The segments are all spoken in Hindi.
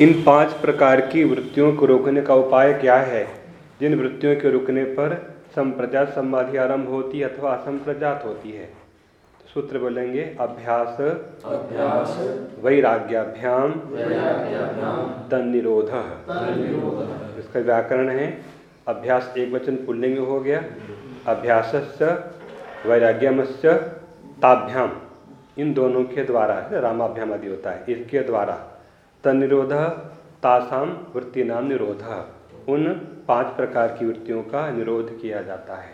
इन पाँच प्रकार की वृत्तियों को रोकने का उपाय क्या है? जिन वृत्तियों के रुकने पर संप्रजात समाधि आरंभ होती है अथवा असंप्रजात होती है। सूत्र बोलेंगे अभ्यास अभ्यास वैराग्याभ्याम वैराग्याभ्याम तन निरोध इसका व्याकरण है अभ्यास एक वचन पुल्लिंग हो गया। अभ्यास वैराग्यमस्य ताभ्याम। इन दोनों के द्वारा रामाभ्याम आदि होता है इसके द्वारा। तनिरोध तासाम वृत्ति नाम निरोध। उन पाँच प्रकार की वृत्तियों का निरोध किया जाता है।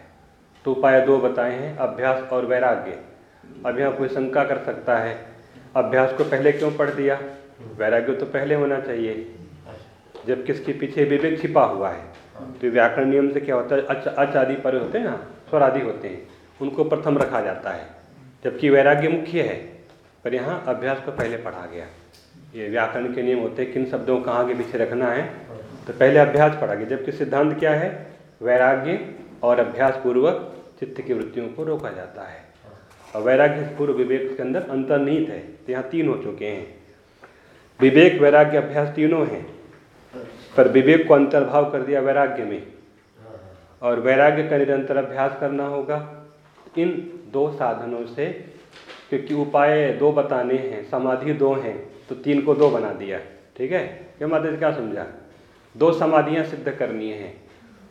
तो उपाय दो बताए हैं, अभ्यास और वैराग्य। अब यहाँ कोई शंका कर सकता है, अभ्यास को पहले क्यों पढ़ दिया? वैराग्य तो पहले होना चाहिए, जब किसके पीछे विवेक छिपा हुआ है। तो व्याकरण नियम से क्या होता है, अच अच आदि पर होते हैं ना स्वर आदि होते हैं, उनको प्रथम रखा जाता है, जबकि वैराग्य मुख्य है। पर यहाँ अभ्यास को पहले पढ़ा गया। ये व्याकरण के नियम होते हैं, किन शब्दों कहाँ के पीछे रखना है। तो पहले अभ्यास पढ़ा गया जबकि सिद्धांत क्या है? वैराग्य और अभ्यास पूर्वक चित्त की वृत्तियों को रोका जाता है। और वैराग्य पूर्व विवेक के अंदर अंतर्निहित है। तो यहाँ तीन हो चुके हैं। विवेक, वैराग्य, अभ्यास तीनों हैं। पर विवेक को अंतर्भाव कर दिया वैराग्य में। और वैराग्य का निरंतर अभ्यास करना होगा। इन दो साधनों से क्योंकि उपाय दो बताने हैं, समाधि दो हैं तो तीन को दो बना दिया, ठीक है? ये माता जी, क्या समझा? दो समाधियाँ सिद्ध करनी है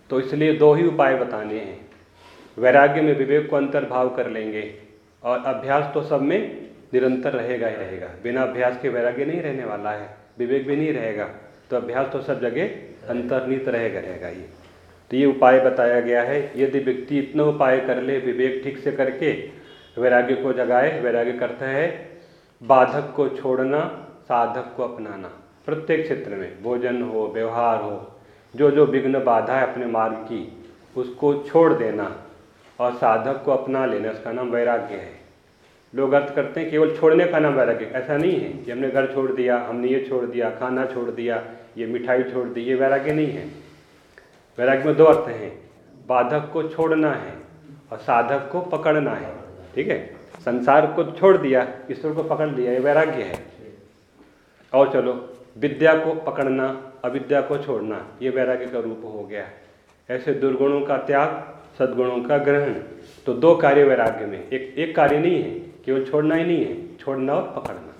तो इसलिए दो ही उपाय बताने हैं। वैराग्य में विवेक को अंतर्भाव कर लेंगे, और अभ्यास तो सब में निरंतर रहेगा ही रहेगा। बिना अभ्यास के वैराग्य नहीं रहने वाला है, विवेक भी नहीं रहेगा तो अभ्यास तो सब जगह अंतर्निहित रहेगा रहेगा ये तो ये उपाय बताया गया है, यदि व्यक्ति इतना उपाय कर ले, विवेक ठीक से करके वैराग्य को जगाए, वैराग्य करता है। बाधक को छोड़ना, साधक को अपनाना। प्रत्येक क्षेत्र में भोजन हो, व्यवहार हो जो जो विघ्न बाधा है अपने मार्ग की, उसको छोड़ देना और साधक को अपना लेना। उसका नाम वैराग्य है। लोग अर्थ करते हैं केवल छोड़ने का नाम वैराग्य। ऐसा नहीं है कि हमने घर छोड़ दिया, हमने ये छोड़ दिया, खाना छोड़ दिया, ये मिठाई छोड़ दी, ये वैराग्य नहीं है। वैराग्य में दो अर्थ हैं। बाधक को छोड़ना है और साधक को पकड़ना है। ठीक है? संसार को छोड़ दिया, ईश्वर को पकड़ लिया, ये वैराग्य है। और चलो, विद्या को पकड़ना, अविद्या को छोड़ना, ये वैराग्य का रूप हो गया। ऐसे दुर्गुणों का त्याग, सद्गुणों का ग्रहण तो दो कार्य वैराग्य में, एक एक कार्य नहीं है, केवल छोड़ना ही नहीं है, छोड़ना और पकड़ना।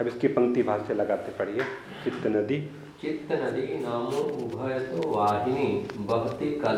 अब इसकी पंक्ति भाष्य लगाते पढ़िए, चित्त नदी। चित्त नदी नामो उभय तो वाहिनी, बहती कल